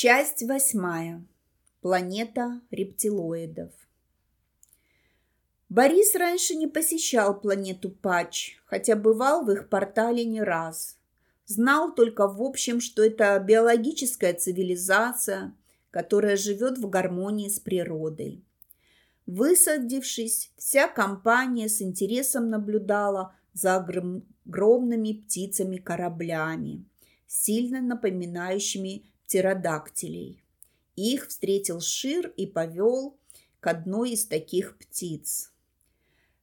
Часть восьмая. Планета рептилоидов. Борис раньше не посещал планету Пач, хотя бывал в их портале не раз. Знал только в общем, что это биологическая цивилизация, которая живет в гармонии с природой. Высадившись, вся компания с интересом наблюдала за огромными птицами-кораблями, сильно напоминающими птеродактилей. Их встретил Шир и повел к одной из таких птиц.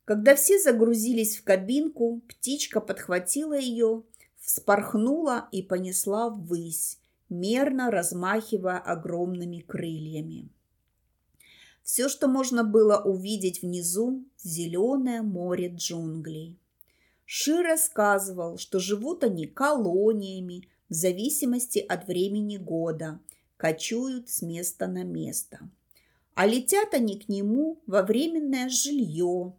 Когда все загрузились в кабинку, птичка подхватила ее, вспорхнула и понесла ввысь, мерно размахивая огромными крыльями. Все, что можно было увидеть внизу, зеленое море джунглей. Ши рассказывал, что живут они колониями, в зависимости от времени года, кочуют с места на место. А летят они к нему во временное жилье.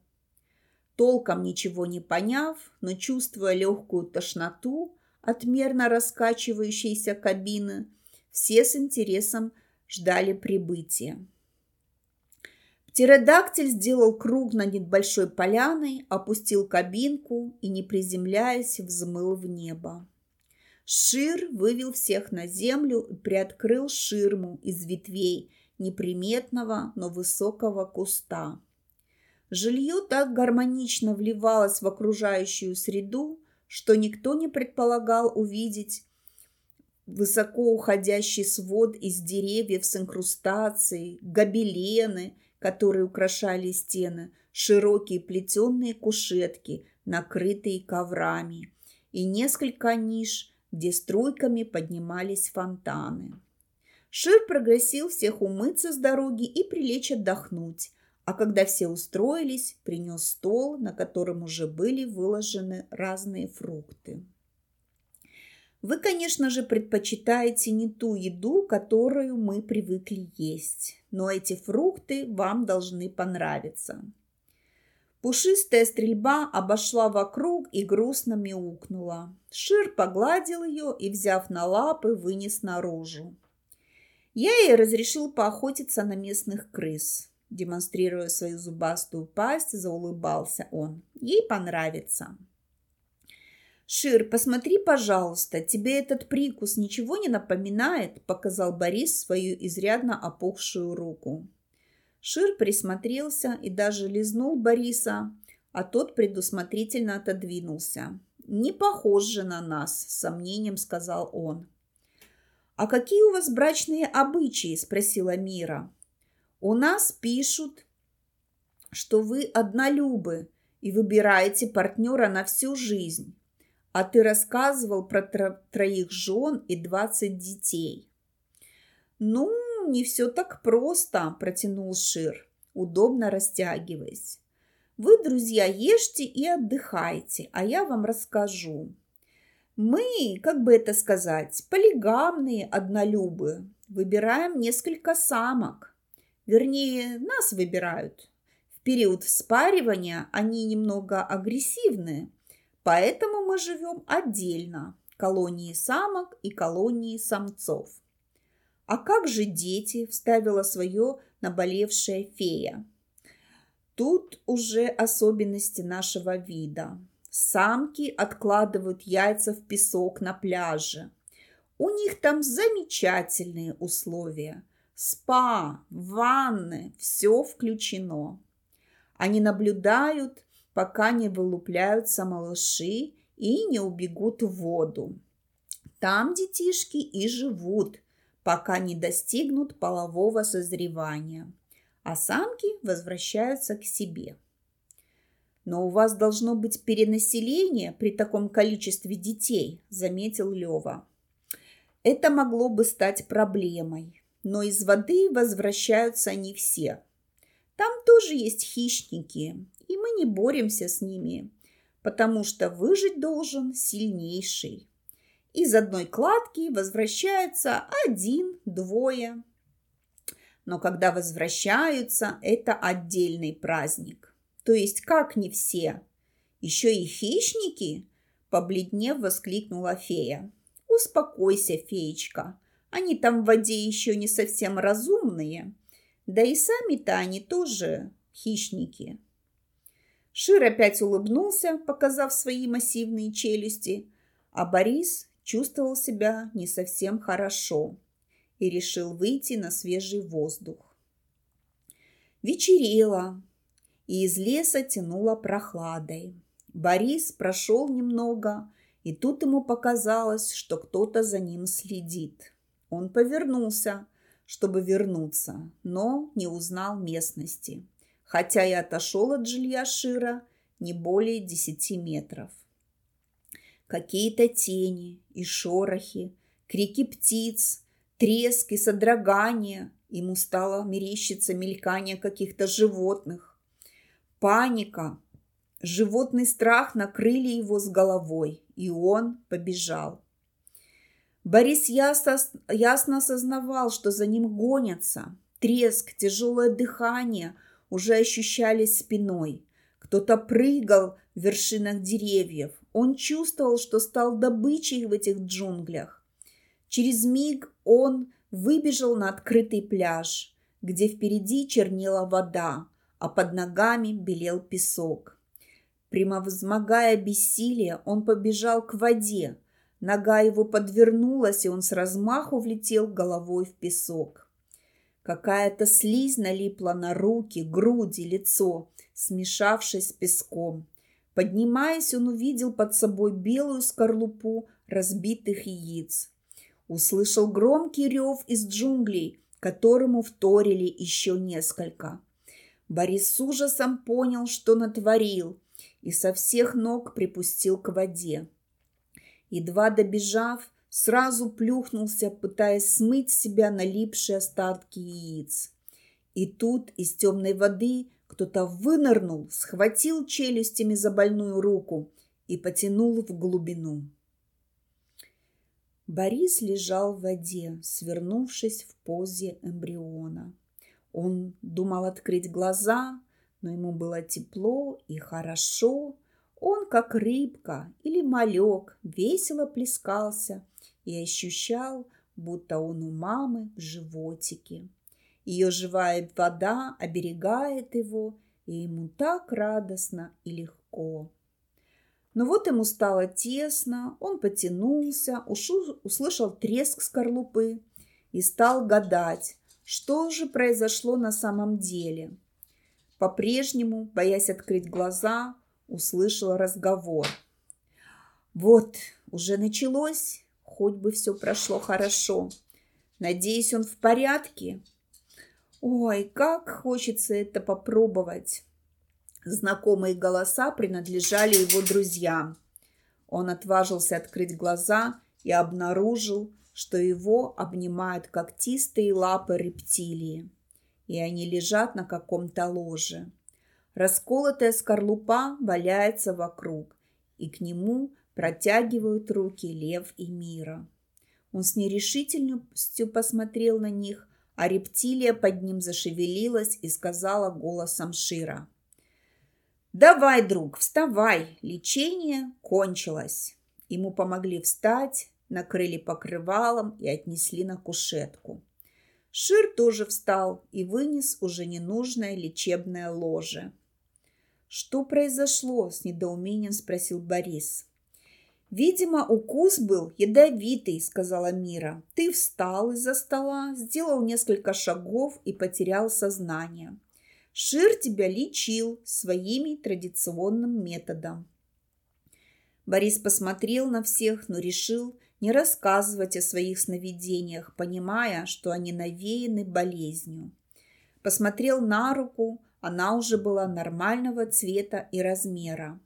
Толком ничего не поняв, но чувствуя легкую тошноту от мерно раскачивающейся кабины, все с интересом ждали прибытия. Птеродактиль сделал круг над небольшой поляной, опустил кабинку и, не приземляясь, взмыл в небо. Шир вывел всех на землю и приоткрыл ширму из ветвей неприметного, но высокого куста. Жилье так гармонично вливалось в окружающую среду, что никто не предполагал увидеть высоко уходящий свод из деревьев с инкрустацией, гобелены, которые украшали стены, широкие плетеные кушетки, накрытые коврами, и несколько ниш – где струйками поднимались фонтаны. Шир прогресил всех умыться с дороги и прилечь отдохнуть, а когда все устроились, принес стол, на котором уже были выложены разные фрукты. Вы, конечно же, предпочитаете не ту еду, которую мы привыкли есть, но эти фрукты вам должны понравиться. Пушистая стрельба обошла вокруг и грустно мяукнула. Шир погладил ее и, взяв на лапы, вынес наружу. Я ей разрешил поохотиться на местных крыс. Демонстрируя свою зубастую пасть, заулыбался он. Ей понравится. «Шир, посмотри, пожалуйста, тебе этот прикус ничего не напоминает?» показал Борис свою изрядно опухшую руку. Шир присмотрелся и даже лизнул Бориса, а тот предусмотрительно отодвинулся. «Не похож же на нас», – с сомнением сказал он. «А какие у вас брачные обычаи?» – спросила Мира. «У нас пишут, что вы однолюбы и выбираете партнера на всю жизнь. А ты рассказывал про тро троих жен и двадцать детей». «Ну, не все так просто», – протянул Шир, удобно растягиваясь. «Вы, друзья, ешьте и отдыхайте, а я вам расскажу. Мы, как бы это сказать, полигамные однолюбы, выбираем несколько самок. Вернее, нас выбирают. В период вспаривания они немного агрессивны, поэтому мы живем отдельно – колонии самок и колонии самцов. «А как же дети?» – вставила свое наболевшая фея. Тут уже особенности нашего вида. Самки откладывают яйца в песок на пляже. У них там замечательные условия. Спа, ванны, все включено. Они наблюдают, пока не вылупляются малыши и не убегут в воду. Там детишки и живут – пока не достигнут полового созревания, а самки возвращаются к себе. «Но у вас должно быть перенаселение при таком количестве детей», – заметил Лева. «Это могло бы стать проблемой, но из воды возвращаются не все. Там тоже есть хищники, и мы не боремся с ними, потому что выжить должен сильнейший из одной кладки возвращаются один-двое. Но когда возвращаются, это отдельный праздник. То есть как не все? Еще и хищники? Побледнев, воскликнула фея. Успокойся, феечка. Они там в воде еще не совсем разумные, да и сами-то они тоже хищники. Шир опять улыбнулся, показав свои массивные челюсти, а Борис чувствовал себя не совсем хорошо и решил выйти на свежий воздух. Вечерело, и из леса тянуло прохладой. Борис прошел немного, и тут ему показалось, что кто-то за ним следит. Он повернулся, чтобы вернуться, но не узнал местности, хотя и отошел от жилья Шира не более десяти метров. Какие-то тени и шорохи, крики птиц, треск и содрогание. Ему стало мерещиться мелькание каких-то животных. Паника, животный страх накрыли его с головой, и он побежал. Борис ясно, ясно осознавал, что за ним гонятся. Треск, тяжелое дыхание уже ощущались спиной. Кто-то прыгал в вершинах деревьев. Он чувствовал, что стал добычей в этих джунглях. Через миг он выбежал на открытый пляж, где впереди чернела вода, а под ногами белел песок. Превозмогая бессилие, он побежал к воде. Нога его подвернулась, и он с размаху влетел головой в песок. Какая-то слизь налипла на руки, груди, лицо, смешавшись с песком. Поднимаясь, он увидел под собой белую скорлупу разбитых яиц. Услышал громкий рев из джунглей, которому вторили еще несколько. Борис с ужасом понял, что натворил, и со всех ног припустил к воде. Едва добежав, сразу плюхнулся, пытаясь смыть с себя налипшие остатки яиц. И тут из темной воды кто-то вынырнул, схватил челюстями за больную руку и потянул в глубину. Борис лежал в воде, свернувшись в позе эмбриона. Он думал открыть глаза, но ему было тепло и хорошо. Он, как рыбка или малек, весело плескался и ощущал, будто он у мамы в животике. Ее живая вода оберегает его, и ему так радостно и легко. Но вот ему стало тесно, он потянулся, ушу, услышал треск скорлупы и стал гадать, что же произошло на самом деле. По-прежнему, боясь открыть глаза, услышал разговор. «Вот, уже началось, хоть бы все прошло хорошо. Надеюсь, он в порядке?» «Ой, как хочется это попробовать!» Знакомые голоса принадлежали его друзьям. Он отважился открыть глаза и обнаружил, что его обнимают когтистые лапы рептилии, и они лежат на каком-то ложе. Расколотая скорлупа валяется вокруг, и к нему протягивают руки лев и мира. Он с нерешительностью посмотрел на них, а рептилия под ним зашевелилась и сказала голосом Шира – «Давай, друг, вставай, лечение кончилось». Ему помогли встать, накрыли покрывалом и отнесли на кушетку. Шир тоже встал и вынес уже ненужное лечебное ложе. «Что произошло?» – с недоумением спросил Борис. «Видимо, укус был ядовитый», – сказала Мира. «Ты встал из-за стола, сделал несколько шагов и потерял сознание. Шир тебя лечил своими традиционным методом. Борис посмотрел на всех, но решил не рассказывать о своих сновидениях, понимая, что они навеяны болезнью. Посмотрел на руку, она уже была нормального цвета и размера.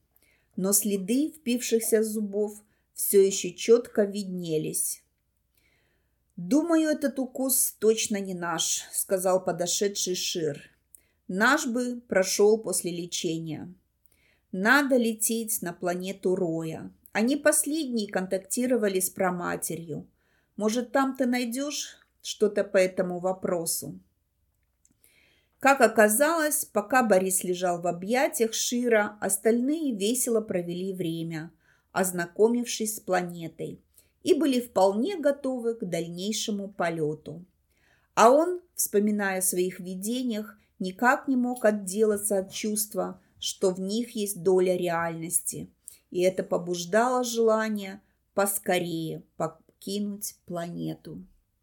Но следы впившихся зубов все еще четко виднелись. «Думаю, этот укус точно не наш», — сказал подошедший Шир. Наш бы прошел после лечения. Надо лететь на планету Роя. Они последние контактировали с проматерью. Может, там ты найдешь что-то по этому вопросу? Как оказалось, пока Борис лежал в объятиях Шира, остальные весело провели время, ознакомившись с планетой. и были вполне готовы к дальнейшему полету. А он, вспоминая о своих видениях, никак не мог отделаться от чувства, что в них есть доля реальности, и это побуждало желание поскорее покинуть планету.